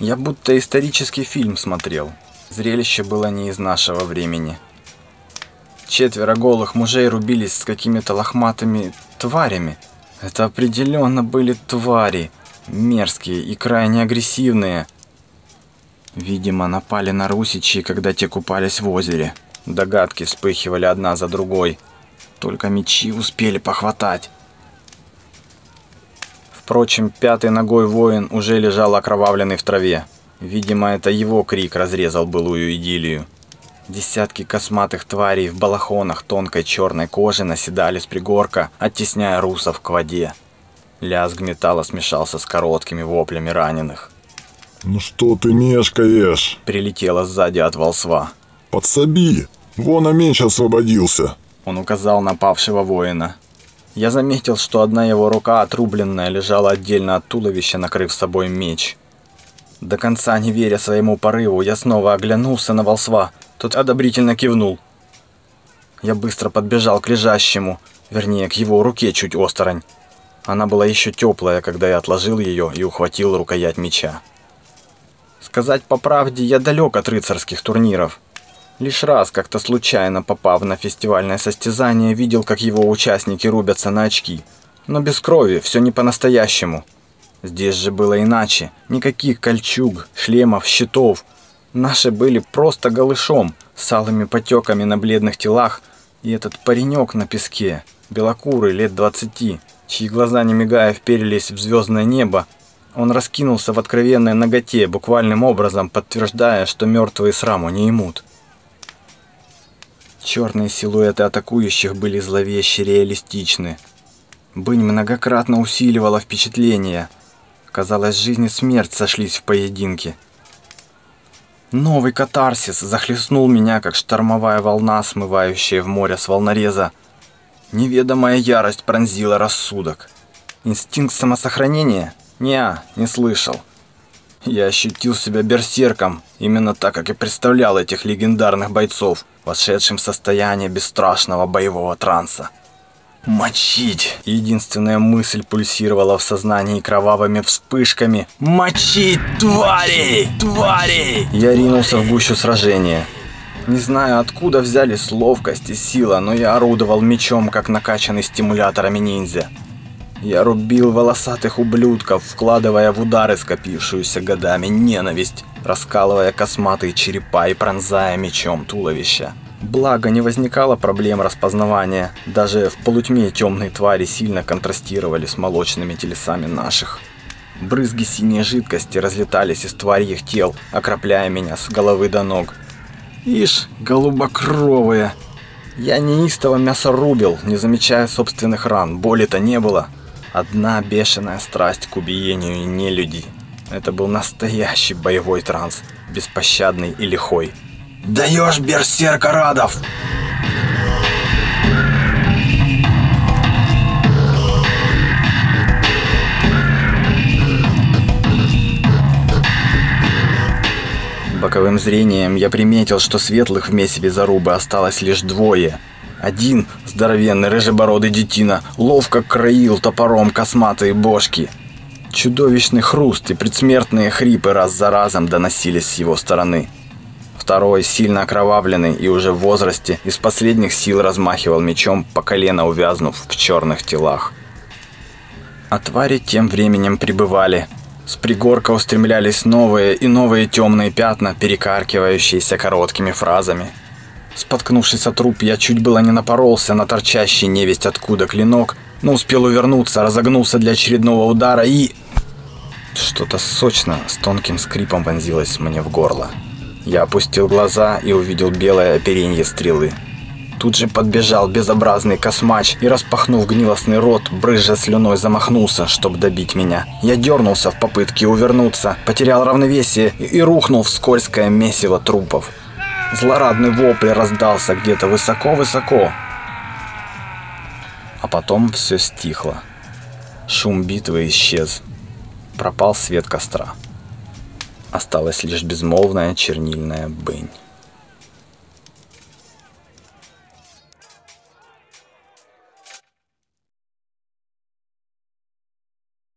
Я будто исторический фильм смотрел. Зрелище было не из нашего времени. Четверо голых мужей рубились с какими-то лохматыми тварями. Это определенно были твари. Мерзкие и крайне агрессивные. Видимо, напали на русичей, когда те купались в озере. Догадки вспыхивали одна за другой. Только мечи успели похватать. Впрочем, пятой ногой воин уже лежал окровавленный в траве. Видимо, это его крик разрезал былую идиллию. Десятки косматых тварей в балахонах тонкой черной кожи наседали с пригорка, оттесняя русов к воде. Лязг металла смешался с короткими воплями раненых. «Ну что ты мешкаешь?» Прилетело сзади от волсва. «Подсоби! Вон а меч освободился!» Он указал на павшего воина. Я заметил, что одна его рука, отрубленная, лежала отдельно от туловища, накрыв собой меч. До конца не веря своему порыву, я снова оглянулся на волсва. Тот одобрительно кивнул. Я быстро подбежал к лежащему, вернее, к его руке чуть осторонь. Она была еще теплая, когда я отложил ее и ухватил рукоять меча. Сказать по правде, я далек от рыцарских турниров. Лишь раз, как-то случайно попав на фестивальное состязание, видел, как его участники рубятся на очки. Но без крови, все не по-настоящему. Здесь же было иначе. Никаких кольчуг, шлемов, щитов. Наши были просто голышом, с алыми потеками на бледных телах. И этот паренек на песке, белокурый, лет двадцати, чьи глаза, не мигая, вперились в звездное небо, он раскинулся в откровенной ноготе, буквальным образом подтверждая, что мертвые сраму не имут. Черные силуэты атакующих были зловеще реалистичны. Бынь многократно усиливала впечатление – Казалось, жизнь и смерть сошлись в поединке. Новый катарсис захлестнул меня, как штормовая волна, смывающая в море с волнореза. Неведомая ярость пронзила рассудок. Инстинкт самосохранения? Неа, не слышал. Я ощутил себя берсерком, именно так, как и представлял этих легендарных бойцов, вошедшим в состояние бесстрашного боевого транса. Мочить! Единственная мысль пульсировала в сознании кровавыми вспышками. Мочить тварей! Тварей! Я ринулся в гущу сражения. Не знаю, откуда взялись ловкость и сила, но я орудовал мечом, как накачанный стимуляторами ниндзя. Я рубил волосатых ублюдков, вкладывая в удары скопившуюся годами ненависть, раскалывая косматые черепа и пронзая мечом туловища. Благо, не возникало проблем распознавания. Даже в полутьме темные твари сильно контрастировали с молочными телесами наших. Брызги синей жидкости разлетались из тварьих тел, окропляя меня с головы до ног. Ишь, голубокровые! Я неистово мясо рубил, не замечая собственных ран, боли-то не было. Одна бешеная страсть к убиению нелюдей. Это был настоящий боевой транс, беспощадный и лихой. Даешь, берсерка Радов! Боковым зрением я приметил, что светлых в месиве зарубы осталось лишь двое. Один, здоровенный рыжебородый детина, ловко краил топором косматые бошки. Чудовищный хруст и предсмертные хрипы раз за разом доносились с его стороны. Второй, сильно окровавленный и уже в возрасте, из последних сил размахивал мечом, по колено увязнув в черных телах. А твари тем временем прибывали. С пригорка устремлялись новые и новые темные пятна, перекаркивающиеся короткими фразами. Споткнувшись от труп, я чуть было не напоролся на торчащий невесть откуда клинок, но успел увернуться, разогнулся для очередного удара и... Что-то сочно с тонким скрипом вонзилось мне в горло. Я опустил глаза и увидел белое оперенье стрелы. Тут же подбежал безобразный космач и, распахнув гнилостный рот, брызжа слюной замахнулся, чтобы добить меня. Я дернулся в попытке увернуться, потерял равновесие и рухнул в скользкое месиво трупов. Злорадный вопль раздался где-то высоко-высоко. А потом все стихло. Шум битвы исчез. Пропал свет костра. Осталась лишь безмолвная чернильная бынь.